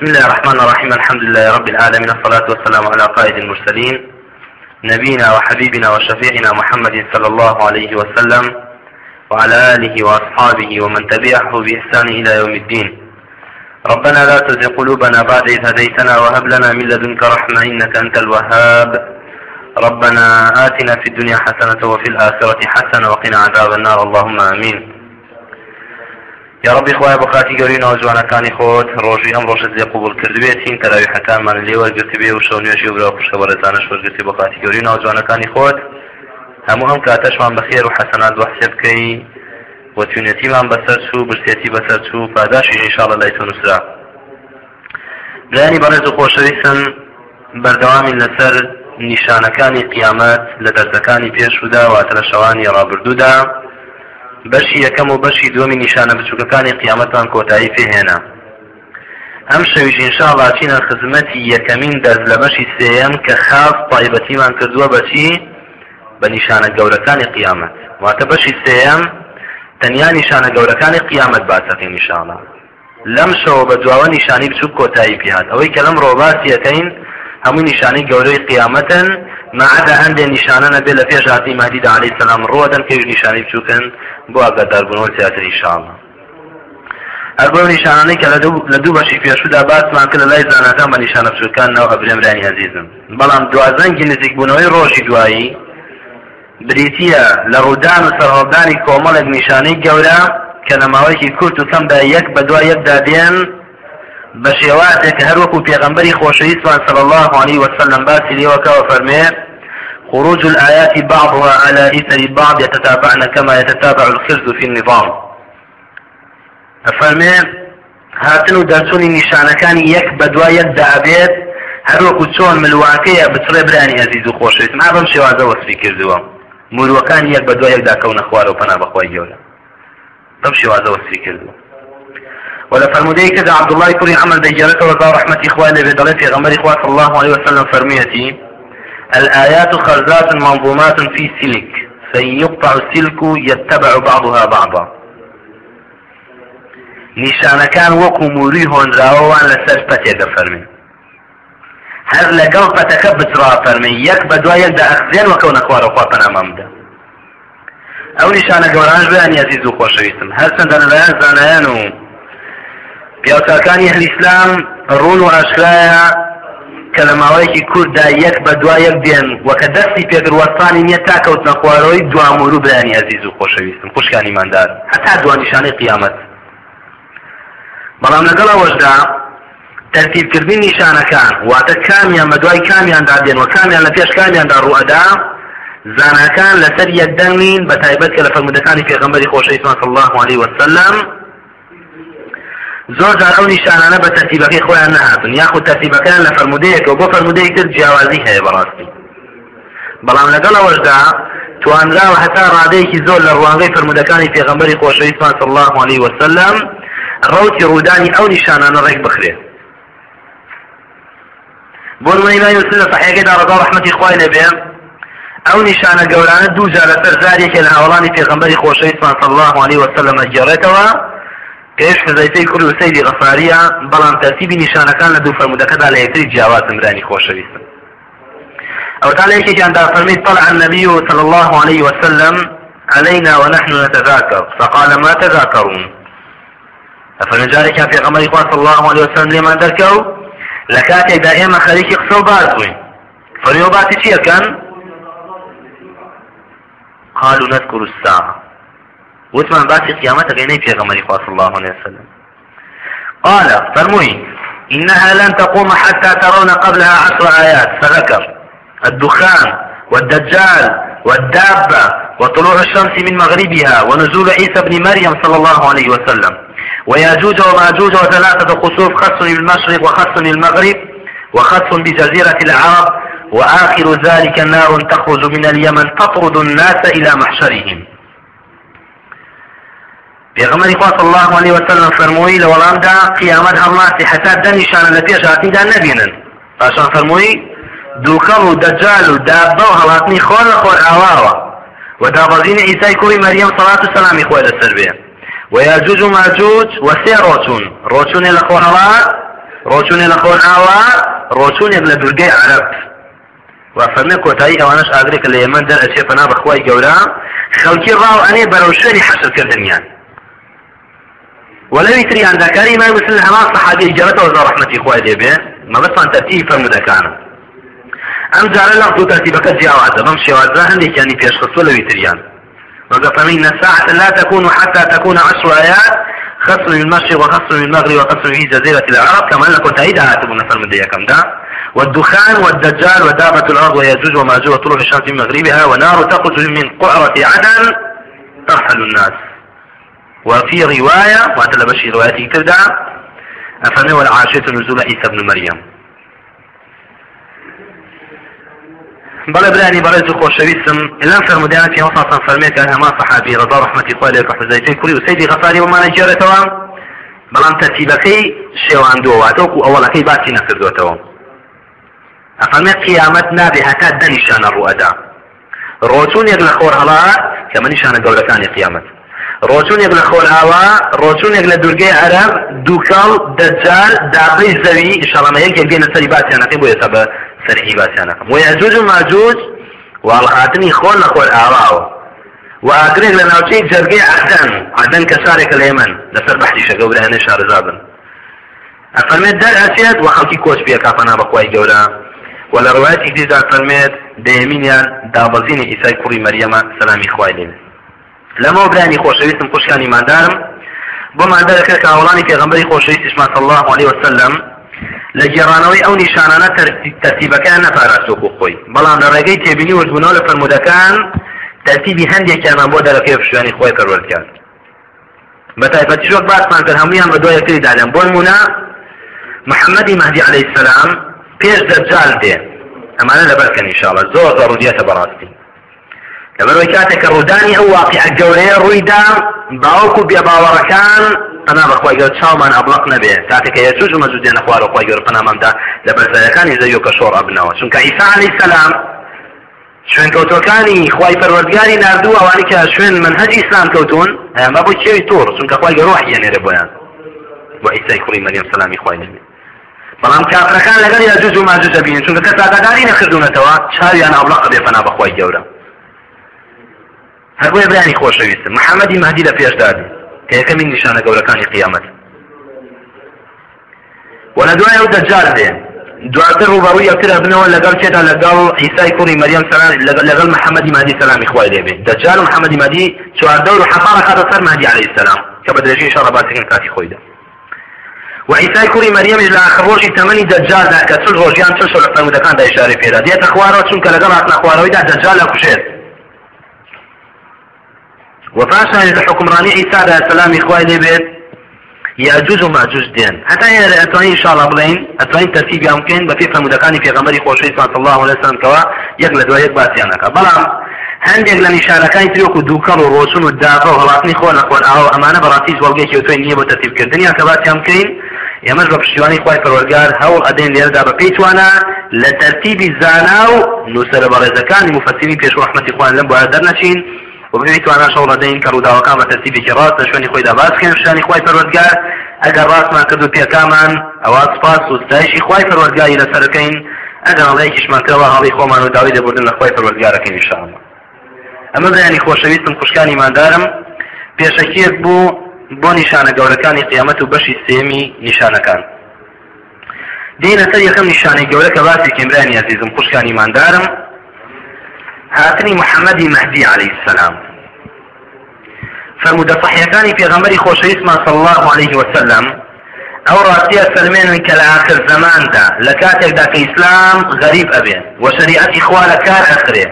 بسم الله الرحمن الرحيم. الحمد لله رب العالمين. الصلاة والسلام على قائد المرسلين. نبينا وحبيبنا وشفيعنا محمد صلى الله عليه وسلم وعلى آله وأصحابه ومن تبعه بإحسان إلى يوم الدين. ربنا لا تزغ قلوبنا بعد إذ هديتنا وهب لنا من لدنك رحمة إنك أنت الوهاب. ربنا آتنا في الدنيا حسنة وفي الآخرة حسنة وقنا عذاب النار. اللهم آمين. يا ربي خوای بە خاتی گەورینەوە جوانەکانی خۆت ڕۆژی ئەم ڕۆژت لێ قوبول کردبێتین تەراوی حەکانمان لێ وەرگرتی بێ و شەو نوێژی برا خوشکە بەرەزانش وەرگرتی بە خاتی گەورینەوە جوانەکانی خۆت هەموو ئەم کاتەشمان بەخێر و حەسەنات وەحسێ بکەی وەتیونەتیمان بەسەر چوو برسێتی بەسەر چوو پاداشی ئینشاڵە لای تۆ نووسرا لایانی بەڕێز و خۆشەویستن بەردەوامی لەسەر نیشانەکانی قیامەت لە دەرسەکانی پێشودا واتە لە شەوانی ڕابردوودا بەشی یەکەم و بەشی دومی نیشانە بچووکەکانی قیامەتان کۆتایی پێهێنا ئەم شەویش ئینشاءڵا چینە خزمەتی یەکەمین دەست لە بەشی سێەم کە خاف تایبەتیمان کردووە بەچی؟ بە نیشانە گەورەکانی قیامەت. واتە بەشی سێەم تەنیا نیشانە گەورەکانی قیامەت باسەقی نیشانە لەم شەوە بە دواوە نیشانی بچوو کۆتایی پێهات ئەوەی کە لەم ڕۆباسیەکەین هەموو نیشانی گەورەی قیامەتن معدا هەندێ نیشانە نەبێت لە پێش هاتی مادیدا علی سلام ڕۆدەن کەوی نیشانی بچووکن بۆ ئاگاداربوونەوە زیاتر ئیشاڵە ئەربەو نیشانانەی کە لە دوو بەشی پێشودا باسمان کرد لە لای زانەکان بە نیشانە بچووکانەوە ئەبرێمرانی عزیزم بەڵام دوازەنگی نزیک بوونەوەی ڕۆژی دوایی بریتە لە ڕوودان و سەرهەڵدانی کۆمەڵێک نیشانەی گەورە کە لە ماوەیەکی کورت و کەم بە یەک بە دوای یەکدا دێن بە شێواتێک هەر وەکو پێغمبەری خۆشەویستوان صلى الله عليه وسلم باسی لێوەکەوە فەرمێ خروج الآيات بعضها على إثر بعض يتتابعن كما يتتابع الخرز في النظام. أفرمي هاتن و دەرچوونی نیشانەکانی یەک بە دوای یەکدا ئەبێت هەروەکو چۆن ملواکەیە بچڕێ برانی ئەزیز و خۆشویست ما بەم شێوازە وەسفی کردووە. مروەکان یەک بە دوای یەکدا کەونە خوارە و پەنا بەخوای گەورە. بەم شێوازە وەسفی کردووە. ولا فرمودي كذا عبد الله يكون عمل ديجارك وقال رحمة إخواني بدلت في غمر إخوان صلى الله عليه وسلم فرميتي الآيات خرزات منظومات في سلك فإن يقطع السلك يتبع بعضها بعضا. نشان كان وكو موري هون راوان لسر فتيك فرمي. هر لقل فتك بترا فرمي يك بدوا يك أخزين وكون أخوار أخواتنا ممدا أو نشان قولانش بيان يزيزو خوشويتم هل سندن الآيان زانيانو پیاکەکانی هەل ئیسلام ڕون و ئاشرایە کە لە ماوەیەکی کووردا یەک بە دوای یەک دێن وەکە دەستی پێگروەستانی نییە تاکەوت نەخوارەوەی دوامور و بەیانی عزیز و خۆشەویستم. خوشکانی ماندار. هەتا دوانیشانەی قیامەت. بەڵام لەگەڵ ئەوەشدا تەرتیبکردنی نیشانەکان واتە کامیان بە دوای کامیاندا دێن و کامیان لە پێش کامیاندا ڕوئەدا زانەکان لەسەر یەکدەنگین بە تایبەت کە لە فەرمودەکانی پێغەمبەری خۆشەویستمان الله عليه وسلم زۆر جار ئەو نیشانانە بە تەرتیبەکەی خۆیان نهاتن یاخود تەرتیبەکان لە فەرمودەیەکەوە بۆ فەرمودەی تر جیاوازی هەیە بەڕاستی. بەڵام لەگەڵ ئەوەشدا توانراوە هەتا ڕادەیەکی زۆر لە ڕوانگەی فرمودەکانی پێغەمبەری خۆشەویستمان صلی الله عليه وسلم ڕوتی ڕوودانی ئەو نیشانانە ڕێک بخرێ. بۆ نمونەی لا یوسف لە صحیحەکەیدا ڕەضا ڕەحمەتی خوای لەبێ ئەو نیشانە گەورانە دوو جار لەسەر زارێکە لە هاوڵانی پێغەمبەری خۆشەویستمان صلی الله عليه وسلم ئەگەڕێتەوە کەش حزەیفەی کوڕ و سەیدی غەفاریە بەڵام تەرتیبی نیشانەکان لە دوو فەرمودەکەدا لە یەکتری جیاواز مرانی خۆشەویستن أو تعالى يكي كان فرميت طلع النبي صلى الله عليه وسلم علينا ونحن نتذاكر. فقال ما تذاكرون؟ فنجاري كان في غمر صلى الله عليه وسلم لما ذكروا لكاتي دائما خليك يقصوا بارتوين فاليوباتي شيء كان قالوا نذكر الساعة. وثمان باسي قيامتك غيني في غمر صلى الله عليه وسلم. قال فرموي إنها لن تقوم حتى ترون قبلها عشر آيات. فذكر الدخان والدجال والدابة وطلوع الشمس من مغربها ونزول عيسى بن مريم صلى الله عليه وسلم. وياجوج وماجوج وثلاثة خسوف خص بالمشرق وخص بالمغرب وخص بجزيرة العرب. وآخر ذلك نار تخرج من اليمن تطرد الناس إلى محشرهم. پێغەمەری خوا صلی الله عليه وسلم فەرمووی لە وەڵامدا قیامەت هەڵناسی حتا دەنیشانە لە پێش هاتیدا نەبینن پاشان فەرمووی دووکەڵ و دەجال و دابە و هەڵاتنی خۆر لە خۆر ئاواوە و دابەزینە ئیسای کوڕی مەریەم سەڵات و سەلامی خۆی لەسەر بێ و یاجوج و ماجوج و سێ ڕۆچون ڕۆچونێ لە خۆرهەڵات ڕۆچونێ لە خۆن ئاوا ڕۆچونێک لە دورگەی عرب. وفرمي كوتاي أو انش اغريك اللي يمن در اشي فنا بخواي جورا خلقي راو اني بروشري حشر كردنيان ولو يتري عن ذكري ما مثل هما صحابي جرته وزا رحمتي خواه دي بيه ما بس عن ترتيب فرمو دكانا أم جارة لغضو ترتيبك جاوازة بمشي وازا هندي كاني في اشخص ولو يتريان وقفمين الساعة لا تكون حتى تكون عشر آيات. خصم من المشرق وخصم من المغرب وخصم في جزيرة العرب. كما أنكم تعيدها هاتبوا نفر من ديكم ده والدخان والدجال ودابة الأرض ويجوج وماجوج وطلوع الشمس من مغربها ونار تخرج من قعرة عدن ترحل الناس. وفي رواية وأتلا بشي روايتي تبدع أفنى والعاشرة نزول عيسى بن مريم. بلا براني برز خوشويسم إلا فرمدان في وسط فرميك هما صحابي رضا رحمة الله لك حزيتين كلي وسيدي غفاري وما نجارة توام. بلام ترتيبكي شيوان دواتوك وأولا كي باتي نفر دوتوام أفرمي قيامت نابي هكا دنشان الرؤدا. روتون يقل خور هلا كما نشان قولتان قيامت. ڕۆچونێک لە خۆر ئاوا ڕۆچونێک لە دوورگەی عەرب دووکەڵ دەجال داقەی زەوی ئشەڵەمە یەکێک بێنە سەری باسییانەکەی بۆ ێستا بە سەرهی باسییانەکەم و یاجوج و ماجوج واڵهاتنی خۆن لە خۆر ئاواوە و ئاگرێک لە ناوچەی جەرگەی عدەن عدەن کە شارێکە لە ئێمن لەسەر بەحریشە گەورانە شارەزابن ئەفەرمێت دەر ئەچێت و خەڵکی کۆچ پێ کافەنا بەخوای گەورە. ولا روايتي دي ذا فرميت ديمينيان دابزيني إساي كوري مريم سلامي خوالين لما لەمە برانی خۆشەویستم خوشکانی مادارم. بۆ مادەکە کاوڵانی پێغمبەری خۆشەویستیشمان صلی الله عليه وسلم لە جێڕانەوەی ئەو نیشانانە تەرتیبەکان نەپاراستۆک و خۆی. بەڵام لە ڕێگەی تێبینی وەرزبوونەوە لە فەرمودەکان تەرتیبی هەندێکیانان بۆ دەرەکەی پیشوانی خۆی پەروەردکان بە تایبەتی شۆک باسمان کرد هەمویان بە دوایەکەی دالێن بۆ نمونە محەممەدی مەهدی عەلەیهی السەلام پێش دەجال دێ. ئەمانە لەبەرکەن ئینشاءڵە زۆر ضرورەتە بەڕاستی. لەبەرەوەی کاتێک کە ڕوودانی ئەو واقع گەورەیە ڕوویدا باوەکو بێباوەڕەکان ئەنا بەخوای گەور چاومان ئەبڵق نەبێ کاتێک کە یەجوج و مەجوج دێنە خوارە خۆی گەور پەنامەمدا لە بەرزەکانی زەوی کە شۆڕ ئەبنەوە چونکە ئیسا عەلەیهی سەلام شوێن کەوتەکانی خی پەروەردگاری نردوو ئەوانی کە شوێن منهج ئیسلام کەوتون ئەمە بۆ چێوی تۆڕ چونکە خی گەڕۆ حیەنێرە بۆیان بۆ ئیسای کوڕی مەریەم سەلامی خوای نبێت بەڵام کافرەکان لەگەڵ یاجوج و ماجوج دەبین چونکە کەس ئاگاداری نەکردوونەتەوە چاویان ئەوڵق بێ فەنا بەخوای گەورە هەر بۆیە بەیانی خۆشەویستم محەممەدی مهدی لە پێشدادی کە یەکەمین نیشانە گەورەکانی قیامەت. وە دوای ئەو دەجار دێ دواتر ڕوبەڕووی یەکتر بنەوە لەگەڵ چێدا لەگەڵ عیسای کوڕی مەریەم سەلام لەگەڵ محەممەدی مادی سەلامی خوای لێبێ دەجار و محەممەدی مادی چواردە و حەفاڕە خاتە سەر مادی عەلەیهی السەلام کە بە درێژی ئینشاءڵڵا باسەکەن کاتی خۆیدا وعیسای کوڕی مەریەمیش لە آخر ڕۆژی تەمەنی دەجالدا کە چل ڕۆژیان چل شۆ لە فەرمودەکاندا ئیشارەی پێدا. دێتە خوارەوە چونکە لەگەڵ هاتنە خوارەوەیدا وفاشان حكمراني عيسى عليه السلام إخواني لبيت يأجوز ومأجوز دين حتى هي أتواني إن شاء الله بلين أتواني ترتيب يمكن بفي فهم دكاني في غمري خوشي صلى الله عليه وسلم كوا يقل دوا يقبات يعنك بلام هەندێک لە نیشارەکانی تریۆک و دووکەڵ و ڕۆچون و داغە و هەڵاتنی خۆ لە خۆن ئەو ئەمانە بەڕاتیز وەڵگەی توی نییە بۆ تەتیبکردنیان کە باسییان بکەین ئێمەش بە پشتیوانی خی پەرۆرگار هەوڵ ئەدەین لێردا بە پێیتوانە لە تەرتیبی زانا و نووسرە بەڕێزەکانی مفەسیری پێشوەحمەتی خوان لەم بۆە دەرنەچین. و بپێی توانە شەڵ دەین کە ڕووداوەکان بە تەرتیبێکی ڕاست لە شوێنی خۆی داباسکەن شانی خی پەروەرگار ئەگەر ڕاستمان کرد و پێکامان ئەوە سپاس و ستایشی خی پەروەرگاری لەسەرەکەین ئەگەر هەڵەیەکیشمان کەەوە هەڵی خۆمان و داوای دەبوردن لە خی پەروەرگارەکەین شانە ئەمە بەیانی خۆشەویستم خوشکانی مادارم پێشەکیەک بوو بۆ نیشانە گەورەکانی قیامەت و بەشی سێمی نیشانەکان. دینە سەر یەکەم نیشانەی گەورە کە باسی کێمرانی عزیزم خوشکانی ماندارم. هاتنی محەممەدی مەهدی عليه السلام. فرمودە صحیەکانی پێغەمبەری خۆشەویستمان صلى الله عليه وسلم. ئەو ڕاستیە فەرمێنن کە لە آخر زەماندا لە کاتێکدا کە ئیسلام غەریب ئەبێن و شریعەتی خوا لە کار ئەخرێ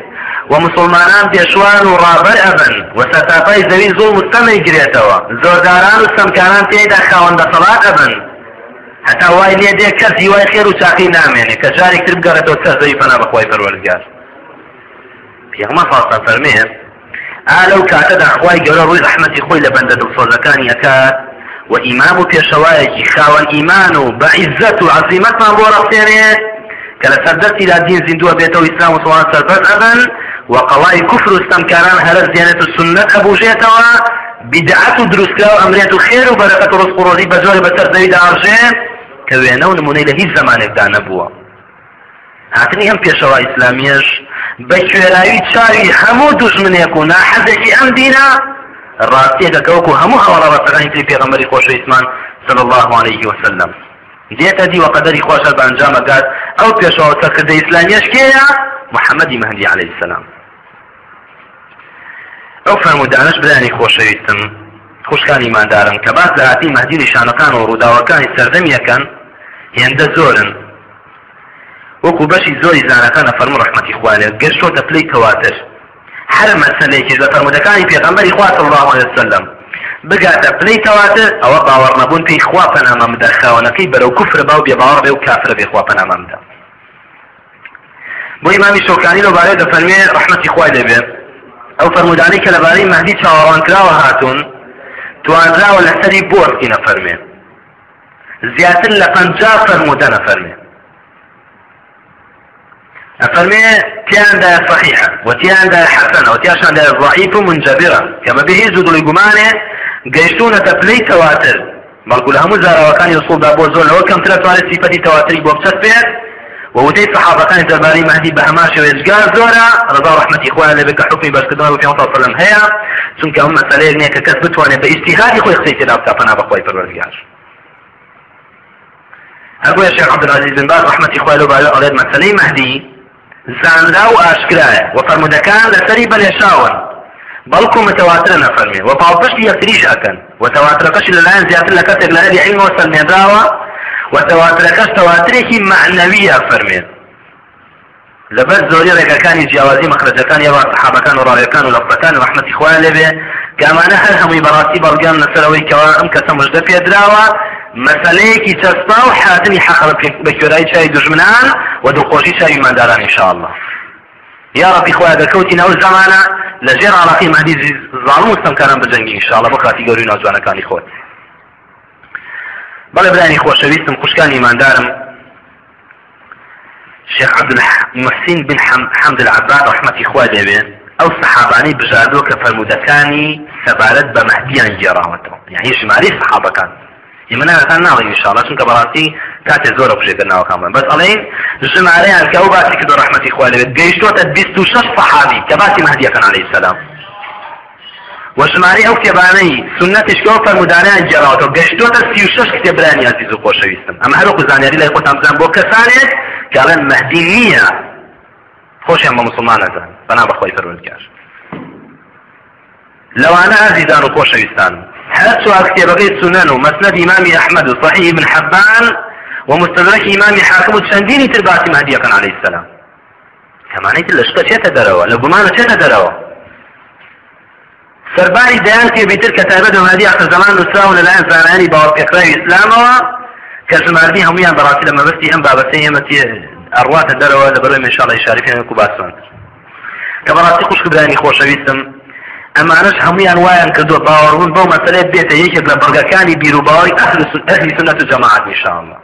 و مسلمانان پێشوان و ڕابەر ئەبن و سەتاپای زەوی زۆر مستەمەی گرێتەوە زۆرداران و سەمکاران تێدا خاوەندە سەڵات ئەبن هەتا وای لێ دێ کەسی وای خێر و چاقی نامێنێ کە جارێک تر پەروەردگار پیغمبر فاستان فەرمێ ئالەو کاتەدا خوای گەورە ڕووی ڕەحمەتی خۆی لە بەندە دڵسۆزەکانی ئەکات و ئیمام و پێشەوایەکی خاوەن ئیمان و بە عیزەت و عەزیمەتمان بۆ ڕەفتێنێ کە لە سەردەستی دا دین زیندووە بێتەوە ئیسلام و سڵان سەربەر ئەبن وقڵای کوفر و ستەمکاران هەرە زیێنێت و سنت ئەبوژێتەوە بدعات و دروستکرا و ئەمرێت و خێر و بەرەکەت و ڕزق و ڕۆزی بە جۆرە بەسەر زەویدا ئەڕژێ کە وێنە و نمونەی لە هیچ زمانێکدا نەبووە هاتنی ئەم پێشەوە ئیسلامیش بە شوێراوی چاوی هەموو دوژمنێک و ناحەزێکی ئەم دینا ڕاستیەکەکەوەکو هەموو هەوڵە ڕەسەکانی تری پێغەمەری خۆشەویستمان صلى الله عليه وسلم ديتا دي وقدري خواشا بانجام قال او بيشوا وتكد اسلام يشكيا محمد مهدي عليه السلام او فهمو دانش بداني خوشويستم خوش كان ايمان دارن كباس لهاتي مهدي نشانقان ورودا وكان السردم يكن هنده زورن وەکو بەشی زۆری زانەکانە فەرمو ڕحمەتی خوالێت گەشتۆتە پلەی کەواتر. هەر مەسلەیەکی لە فەرمودەکانی پێغەمبەری خوا صلی الله عليه وسلم. بگاتە پلەی کەواتر ئەوە باوەڕ نەبوون پێی خوا پەنامە بدە خاوەنەکەی بەرەو کوفر با و بێ باوەڕ بێ و کافرە بێ خوا پەنامە بدە بۆ ئیمامی شەوکانی لەبارەی دەفەرمێ ڕحمەتی خوای دەبێت ئەو فەرمودانەی کە لەبارەی مەهدی چاوەڕوان کراوە هاتوون توانراوە لەسەری بۆرسی نەفەرمێ. زیاتر لە پەنجا فەرمودە نەفەرمێ. أفرمي تيان دا صحيحة وتيان دا حسنة وتيان دا ضعيف منجبرة. كما به زود لقمانه قيشتونة تبلي تواتر. لە هەموو زاراوەکانی وصول بۆ زۆر لەوە کەم ترە توانێت سیفەتی تەواتری بۆ بچەت بێت وودەی صحابەکانی دەربارەی مەهدی بە هەما شێوێژگار زۆرە ڕضا ڕحمەتی خۆیان لەبێت کە حکمی بەشکردنەوە بە پێ سەلەم هەیە چونکە ئەم مەسەلەیەک نییە کە کەس بتوانێت بە ئیجتیهادی خۆی قسەی تێدا بکات پەنا بەخۆی پەروەردگار هەبووە شێخ عەبدولعەزیز بن باز ڕحمەتی خۆی لەبارەی ئەڵێت مەسەلەی مەهدی زانرا و ئاشکرایە. و فەرمودەکان لەسەری بەلێشاون بەڵکو متواترە نەفەرمێ. و پاڵپشتی یەکتریش ئەکەن. و تەواترەکەشی لەلایەن زیاتر لە کەسێک لە هەری عیلمەوە سەرمێدراوە و تەواترەکەش تەواترێکی معنەویە فەرمێن لەبەر زۆری ڕێگەکانی جیاوازی مەخرجەکان یاوە سەحابەکان و ڕاویەکان و لەفەکان ڕحمەتی خوایان لێبێ کامانە هەر هەمووی بەڕاستی بەڵگان لەسەرەوەی کەوا ئەم کەسە مژدە پێدراوە مەسلەیەکی چەسپا و حاتمی حەقڵ بە کوێرای چای دژمنان و دڵخۆشی چاوی ماداران انشاءالله. یا ڕەبی خۆیان دەکەوتی ناو زمانە لە ژێر عڵاقی مادی زاڵم وستەمکاران بجەنگی انشاءالله بۆ کاتی گەوری ناوجوانەکانی خۆت بەڵێ برانی خۆشەویستم خوشکانی ایماندارم. شيخ عبد المحسن بن حمد العباد رحمة إخوة ديبين أو صحاباني بجادو كفرمودكاني سبارت بمهديان جراوته يعني جماري صحابة كان. يمنا كان ناڵی انشاءالله چونکە بەڕاستی کاتێ زۆرە بژێگەناوەکانمان بەس ئەڵێن ژمارەیان کە ئەو باسی کردو ڕحمەتی خوا لەبێت گەیشتۆتە بیست و شەش صحابی کە باسی مهدیەکەن عەلەیهی السلام. وشماري ئەو کتێبانەی سنەتیشکەوە فەرمودانیان جێڕاوەتەوە گەشتۆتە سی و شەش کتێبرانی عزیز و خۆشەویستم ئەمە هەروەکو زانیاری لای خۆتان بزان بۆ کەسانێک کە ئەڵێن مەهدی نییە خۆشیان بە مسلمانەتان بەنا بەخۆی فەرمودگار لەوانە ئازیزان و خۆشەویستان هەر چوار کتێبەکەی سنن و مەسند ئیمامی ئەحمد و صحیح ابن حبان ومستدرك إمام حاكم وتشنديني ترباتي مهدي كان عليه السلام. كمان يتل لشتا گومانە چێتە دەرەوە سەرباری دەیان کێ بیتر کە تایبەت و مهدی آخر زمان نووسراون لەلایەن زانانی باوەپێکراوی ئیسلامەوە کە ژماردنی هەمویان بەڕاستی لە مەبەستی ئەم بابەتەی ئێمەتی ئەڕواتە دەرەوە لە بەرەوەی منشاڵی شاریفیان وەکو باسمان کە بەڕاستی خوشک برانی خۆشەویستم ئەمانش هەمویان وایان کردووە باوەڕبوون بەو مەسەلەیە بێتە یەکێک لە بەڵگەکانی بیرروباوی ئەهلی سنەت و جەماعەت نیشانڵە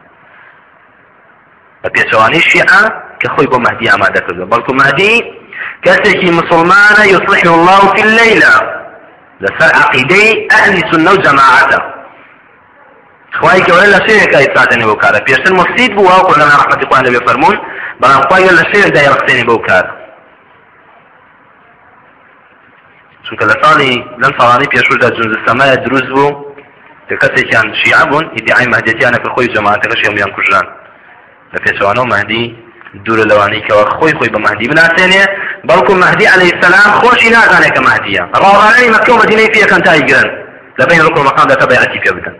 بە پێچەوانی شیعە کە خۆی بۆ مەهدی ئامادە کردو بەڵکو مەهدی کەسێکی مسلمانە يصلح الله في الليلة. لەسەر عقیدەی ئەهلی سنە و جەماعەتە خواهی گەورە لە شەیەکە ئیسادەنی بەو کارە پێشتر مفسید بوو ئەو قولەنا ڕحمەتی خوان لەبێ فەرمون بەڵام خواهی لە شەیەکدا یەڕختێنی بەو کار چونکە لە ساڵی لەم ساڵانی پێشودا جنز سەمایە دروست بوو کە کەسێکیان شیعە بوون ئیدعای مەهدەتیانە کە خۆی جەماعەتەکەش هەمویان کوژران لە پێچوانەوە مەهدی دوورە لەوانەی کەەوە خۆی خۆی بە مەهدی بناسێنێ بەڵکو مەهدی عليه السلام خۆشی نازانێت کە مەهدیە ڕاوانەی مەکە و مەدینەی پێەکەن تایگرن لە بین ڕکو مەقامدا کە بەیعەتی پێ بدەن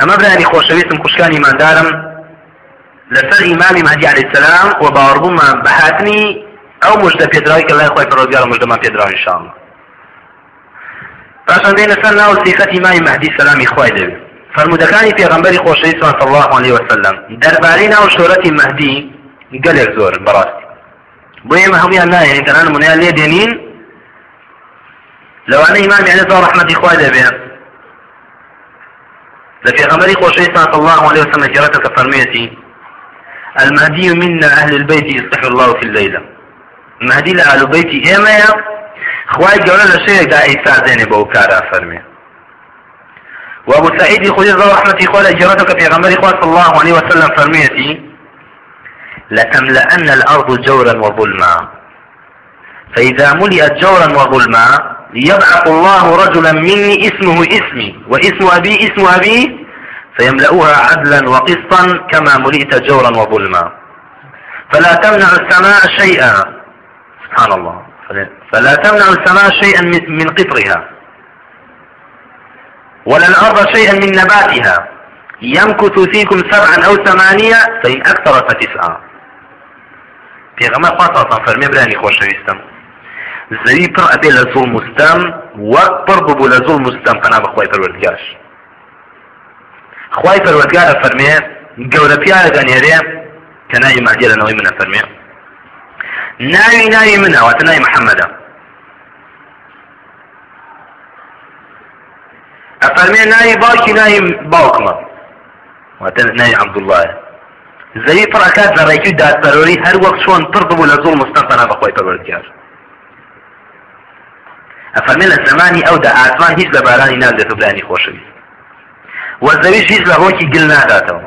ئەمە برانی خۆشەویستم خوشکانی مادارم لەسەر ئیمامی مەهدی عليه السلام و باوەڕبوومان بەهاتنی ئەو مژدە پێدراوی کە لای خۆی پەرۆزگار مژدەمان پێدراوە انشاءالله پاشان دێنە سەر ناو سیفەتی مای مەهدی سەلامی خوای دەوێت فرمودەکانی پێغمبەری خۆشەویست صلی الله عليه وسلم. دەربارەی ناو شۆرەتی مەهدی گەلێک زۆر بەڕاستی بۆ ئێمە هەمویان نایەن تەنان نمونەیان لێ دێنین لەوانە ئیمامی عەلەیهی ڕەحمەتی خوای دەبێ لە پێغمبەری خۆشەویست صلی الله عليه وسلم جرەتە کە فەرمێتی المهدي منا أهل البيت يصلح الله في الليلة. المهدي لأهل بيتي إيمايا خواهي قولا لشيء دا إيسا زيني بو كارا فرمي. وابو سعيد خذ الله رحمة إخوة جرتك في غمر صلى الله عليه وسلم فرميتي لتملأن الأرض جورا وظلما. فإذا ملئت جورا وظلما يبعث الله رجلا مني اسمه اسمي واسم أبي اسم أبي فيملأها عدلا وقسطا كما ملئت جورا وظلما. فلا تمنع السماء شيئا. سبحان الله فلا تمنع السماء شيئا من قطرها. ولا الأرض شيئا من نباتها. يمكث فيكم سبعا أو ثمانية فإن أكثر فتسعة. في غمار فرمي براني خوش ويستم زەوی پڕ ئەبێ لە زوڵ مستەم وەک پڕ ببوو لە زوڵ مستەم پەنا بەخوای پەروەردگارش خوای پەروەردگارە فەرمێ گەورە پیاە دەنێرێ کە ناوی مادیە لەنەوەی منە فەرمێ ناوی ناوی منە واتە ناوی محەممەدە ئەفەرمێ ناوی باوکی ناوی باوکمە واتە ناوی عەبدوڵڵایە زەوی پڕەکات لە ڕێکی دادپەرۆری هەر وەک چۆن پڕ ببوو لە زوڵ مستەم پەنا بەخوای لە زمانی ئەودا ئاسمان هیچ لە بارانی نازێت و برانی خۆشەویست وەزەویش هیچ لە ڕۆکی گل ناداتەوە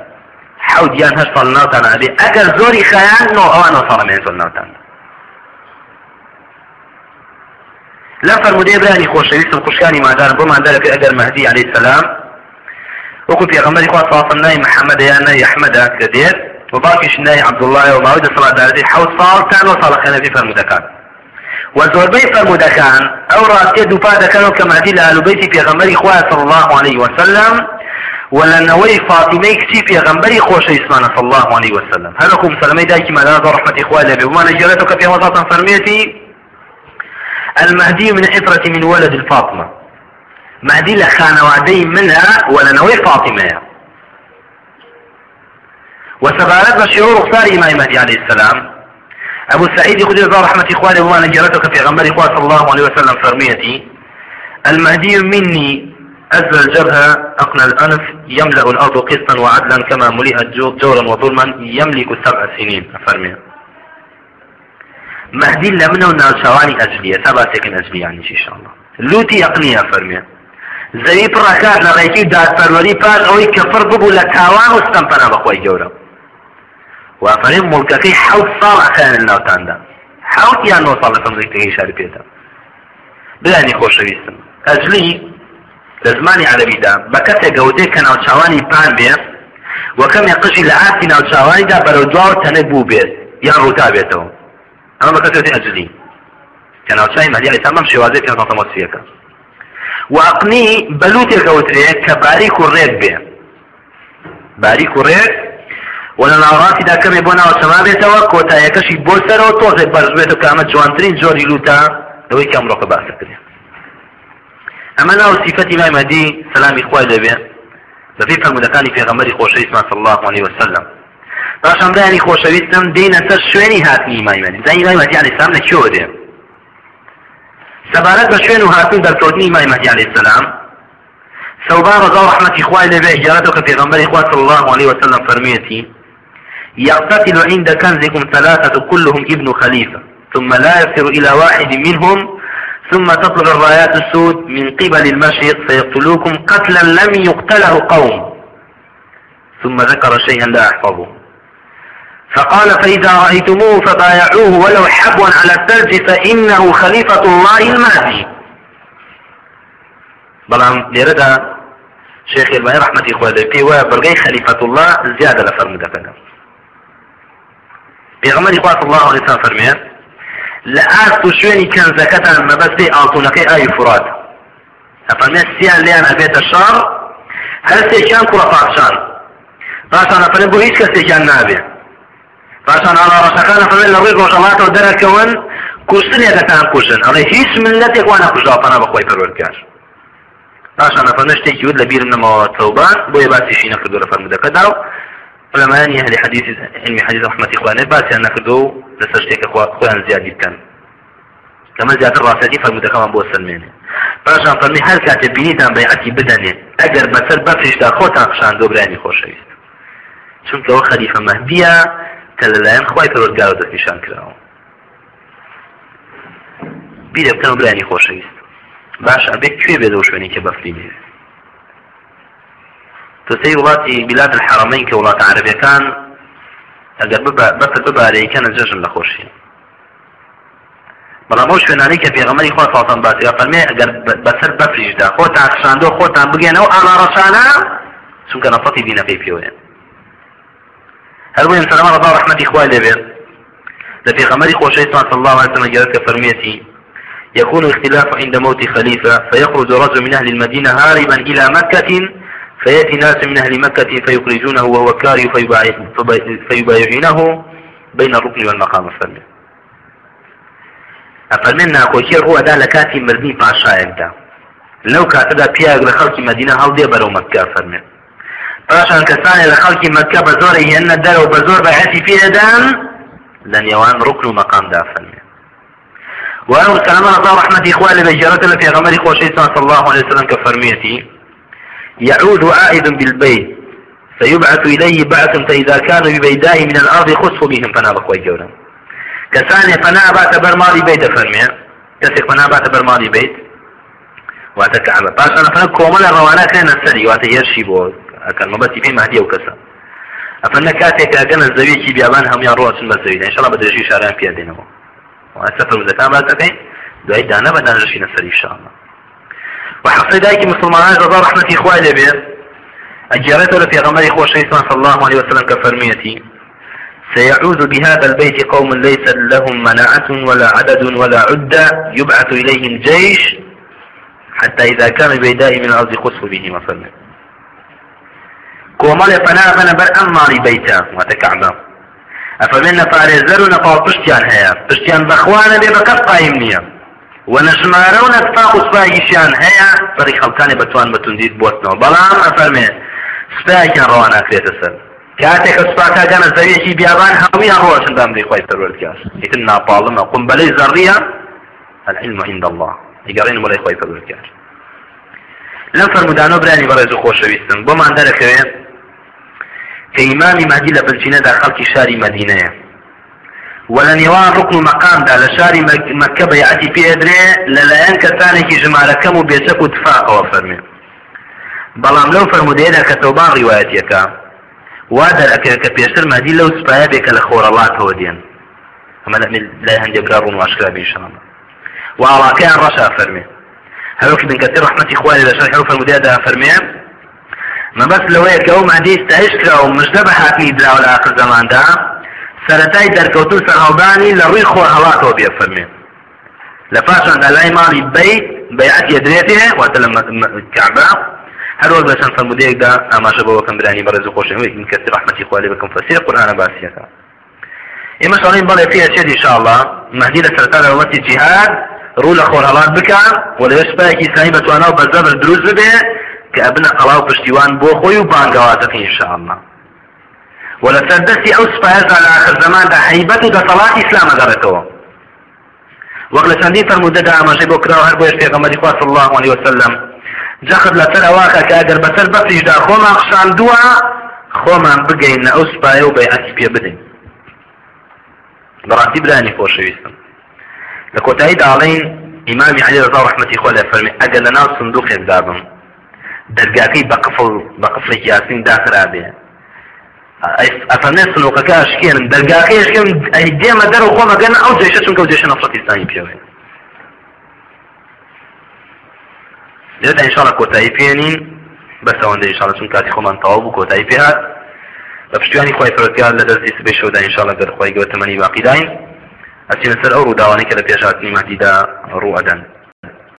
حەوت یان هەشت ساڵ ناوتان ئەبێ ئەگەر زۆری خەیان نۆ ئەوان نۆ ساڵەمێن سۆل ناوتان لەم فەرمودەیە برانی خۆشەویستم خوشکانی مادارم بۆ مادارەکە ئەگەر مەهدی عەلەیهی سەلام وەکو پێغەمبەری خوا ساڵ نای محەممەد یان نای ئەحمەدا کە دێت و باقیش نای عەبدوڵڵایە و ماوەی دەسەڵاتدارەتی حەوت ساڵ تان وە ساڵە خەنەفی فەرمودەکان وزۆربەی فرمودەکان ئەو ڕاستێ دووپا دەکەنەوە کە مادی لە ئالوبەیتی پێغەمبەری خوا صلی الله عليه وسلم ولەنەوەی فاتیمەی کچی پێغەمبەری خۆشە ئیسمانە الله عليه وسلم. هەرکو مسلمەی دایکی مادانا ڕحمەتی خوا لەبێ ومانە جێرێتەوە کە پێوەزاتان فەرمێتی المهدي من عطرة من ولد الفاطمة مهدي لخانوادي منها ولنوي فاطمة. وسبارت بشيور رخصار إمام مهدي عليه السلام. أبو سعيد خدي الله رحمة إخواني وما نجرتك في غمر إخوان صلى الله عليه وسلم فرميتي المهدي مني أزل الجبهة أقنى الأنف يملأ الأرض قسطا وعدلا كما ملئت جورا وظلما يملك سبع سنين فرمي مهدي لمنه ناوشواني أجلية سبع سكن أجلية يعني إن شاء الله. لوتي أقنية فرمي زەوی پڕەکات لە ڕێکی دادپەروەری پاش ئەوەی کەفر ببوو لە تاوان و گەورە وافرین مڵکەکەی حوت ساڵ ئەخیان ناوتاندا حوت یان نۆ ساڵ لە فەمزیکتەکەی شار پێدا بلانی خۆشەویستم ئەجلی لە زمانی عەربیدا بە کەسێک گەوتێک کە ناوچاوانی پان بێ وەکەم قشی لە ئاسی ناوچاوانیدا بەرەو دواو تەنە بوو بێت یان ڕووتا بێتەوە ئەمە بە کەسێتی ئەجلی کە ناوچای مەدی علیسان بەم شێوازەی پێ تەمەسیەکە واقنی بەلوتێک ئەوترێت کە باریک و ڕێک بێ باریک و ڕێک وە ناوڕاتیدا کەمێ بۆ ناوە سەما بێتەوە کۆتایەکەشی بۆ سەرەوە تۆزێک بەرز بێت و کامە جوانترین جۆری لوتا لەوەی کە ئەمڕۆکە باسە کرێ. ئەمە ناو سیفەتی مای مەدی سەلامی خوای دەبێ بەپی فەرمودەکانی پێغەمبەری خۆشەویستمان صلی الله عليه وسلم. باشم دانی خۆشەویستم دێنە سەر شوێنی هاتنی مای مەدی. زانی مای مەدی علیه السلام لەکوێوە دێ سەبارەت بە شوێن و هاتن دەرکەوتنی مای مەدی علیه السلام. ثوبان رضا رحمة إخواني لبي إجارتك في غنبر إخوان صلى الله عليه وسلم فرميتي يقتتل عند كنزكم ثلاثة كلهم ابن خليفة ثم لا يصير إلى واحد منهم ثم تطلب الرايات السود من قبل المشرق فيقتلوكم قتلا لم يقتله قوم. ثم ذكر شيئا لا أحفظه فقال فإذا رأيتموه فبايعوه ولو حبوا على الثلج فإنه خليفة الله المهدي. لێرەدا شێخ المای رحمەتی خۆ پێی وایە بەرگەی خەلیفەت الله زیادە لە فەرمودەکەدا پێغەمەری خوات الله عليه وسلم فەرمێ لە ئاست و شوێنی کەنزەکەتان مەبەستی ئاڵتونەکەی ئاوی فرات. ئەفەرمێ سیان لیان ئەبێتە شار هەر سێکیان کوڕە پادشان. پاشان ئەفەرمێ بۆ هیچ کەسێکیان نابێ. پاشان ئاڵاڕەشەکان ئەفەرمێ لە ڕووی ڕۆژەڵاتەوە دەرەکەون کوشتنێکەتان کوشن ئەڵێ هیچ ملەتێک وانە کوژاپەنا بەخۆی پەروەردگار پاشان ئەفەرمێ شتێکی ود لە بیرم نەمەوە تەوبان بۆیە باسیشی نەکردو لە فەرمودەکەدا و علمایانی اهل حدیث علمی حدیث رحمتی خوانه باسیان نەکردو لەسەر شتێکە خوان زیادی بکەن لەمە زیاتر ڕاستەتی فەرمودەکەمان بۆ سلمێنێ باشان فەرمی هەر کاتێ بینیتان بەیعەتی بدەنێ ئەگەر بەسەر بەفریشتا خۆتان خشان دۆبرانی خۆشەویست چونکەەوە خەریفە مەهدیە کە لەلایەن خی پەرۆزگارە دەستنیشان کراوە بیرە بکەن برانی خۆشەویست باش ئەبێت کوێ بێ لەو شوێنی کە بەفری نێت تسير ولاتي بلاد الحرمين كولات عربية. كان ئەگەر بەفر ببارەیەکەنە جەژم لە خۆشی بەڵام ئەو شوێنانی کە پێغەمەری خۆ ساڵتان باسی فەرمێ ئەگەر بەسەر بەفریشدا خۆتان خشاندۆ خۆتان بگەنەوە ئاڵاڕەشانە چونکە نەفەتی بینەکەی پێوەیە هەر بۆ سلام ڕضا ڕحمەتی خوای لێبێت لە پێغەمەری خۆشەی صلى الله عليه وسلم جرت كفرميتي يكون اختلاف عند موت خليفة فيخرج رجل من أهل المدينة هاربا إلى مكة فيأتي ناس من أهل مكة فيخرجونه وهو كاري فيبايعونه بين الركن والمقام. الفرمي أفرمنا خوشير هو دا لكاتي مردني باشايك لو كاتدا بياغ لخلق مدينة هل دي برو مكة فرمي پاشان کەسانی لە خەڵکی مەکە بە زۆری هێنە دەرەوە بە زۆر بەعەتی پێدان لە نێوان ڕکن و مەقامدا فەرمێ وأنا سلام الله رحمة إخواني بجرة في غمر خوشي صلى الله عليه وسلم كفرميتي. يعود عائد بالبيت. فيبعث إليه بعث فإذا كانوا ببيداء من الأرض خصف بهم. فنا بخوي جورا. كساني فنا بات برمالي بيت فرمي. كسك فنا بات برمالي بيت. واتا كعبة. باش أنا فنا كومل الروانا كان السري. واتا يرشي بو. أكل مبتي في مهدي وكسا أفنا كاتك أجن الزوي كي بيابان هم يروى سن بزوي إن شاء الله بدرشي شارعان في أدينه وأسفر مزكام باتكين دعي دانا بدنا نرشي نسري إن شاء الله وحصي دايك مسلمان رضا إخوائي لبي أجرته في غمر إخوة الشيطان صلى الله عليه وسلم كفرميتي. سيعود بهذا البيت قوم ليس لهم مناعة ولا عدد ولا عدة يبعث إليهم جيش حتى إذا كان بيداء من الأرض خسف به مثلا كومال فنا فنا بر أماري بيتا وتكعبا. أفمن فارزر نقال بشتيان هيا. بشتيان بخوانا ببكت قائم نيا. ونشمارە و نەتفاق و سوپاییشیان هەیە بەڕی خەڵکانی بەتوان بەتوندیت بۆستنەوە بەڵام ئەفەرمێ سوپایان ڕەوا ناکرێتە سەر کاتێک کە سوپاکەگەنە زەویەکی بیابان هەمویان ڕۆشن بەمری خۆی پەروەردگار ئیتر ناپاڵمە قمبەلەی زەڕیە العلم عند الله. ئیگەڕین بەڵی خۆی پەروەردگار لەم فەرمودانە برانی بەڕێز و خۆشەویستن بۆمان دەرەکەوێت کە ئیمامی مادی لە بنچینەدا خەڵکی شاری مدینەیە ولا نێوان ڕکن و مەقامدا لە شاری مەکە بەیعەتی پێدرێ لەلایەن کەسانێکی ژمارەکەم و بێچەک و تفاقەوە فەرمێ بەڵام لەو فرەرمودەیەدا کە تەوبان ڕیواەتەکە وا دەرەکە کە پێشتر مادی لەو سوپایە بێکە لە خۆڕەڵاتەوە دێن ئەمە لای هەندێکرا ڕوون واشکرا بینشانە وڵاکەیان ڕەشا فەرمێ هەروکی بنکەتی ڕحمەتی خوای لە شەر هەو فرەرمودەیەدا فەرمێ مەبەست لەوەیە کە ئەو مادی ستایش کرا و مژدە بە حاکمی دراوە لە آخر زەماندا سەتای دەرکەوتو سەرهاوبانی لە ڕووی خۆ هەڵاتەوە پێ فەرمێ لە پاشاندا لای ماڵی بیت بەیعەت یەدرێتێ واتە لە کعبە هەروە بە چەند فەرمودەیەکدا ئاماژە بەوە کەم برانی بەڕێز خۆشەوەی کەسی ڕحمەتی خوالی بکەم فەسیر قورآنە باسیەکە ئێمە شڵین بەڵێ پێ چێت ئینشاءالله مەهدی لە سەرتا لە وەتی جیهاد ڕوو لە خۆر هەڵات بکە و لە شپایەکی ئیسلامی بەتوانە و بەزەبر دروست ببێ کە ئەبنە قەڵاو پشتیوان بۆ خۆی و بانگەواتەکە ئینشاءالله ولسر دستی أو سپایزا لآخر زمان دا حیبت و دا صلاة إسلام دارتو. وقت لسندی فرمودة دا اماجی بو کراو هر بویش پیغمبری خواه صلی الله علیه وسلم. جاخد لسر اواخا که اگر بسر بسیش دا خوما خشان دوا خوما بگین أو سپای و بیعتی پی بدین براتی برانی خوشویستم لکوتایی داڵین ئیمامی علی رضا رحمەتی خۆ لە فەرمی ئەگەر لە ناو سندوقێک دابم دەرگاکەی بە قفڵ بە قفڵێکی ئەفەرمێ سنووقەکە شکێنن دەرگاکەیشکەم ئەی دێمە دەر و خۆمەگەن ئەو جێشە چونکە و جێشە نەفرەتیستانی پێوێن لێت ئینشاڵە کۆتایی پێێنین بەسەوەندە ئینشاڵە چون کاتی خۆمان تەواو بوو کۆتایی پێهات بە پشتیوانی خۆی فرۆتیار لە دەستی سبێ شەودا ئینشاڵە گەر خۆی گەوتەمەنی باقیداین ئەچینە سەر ئەو ڕووداوانی کە لە پێشاتنی مادیدا ڕوو ئەدەن.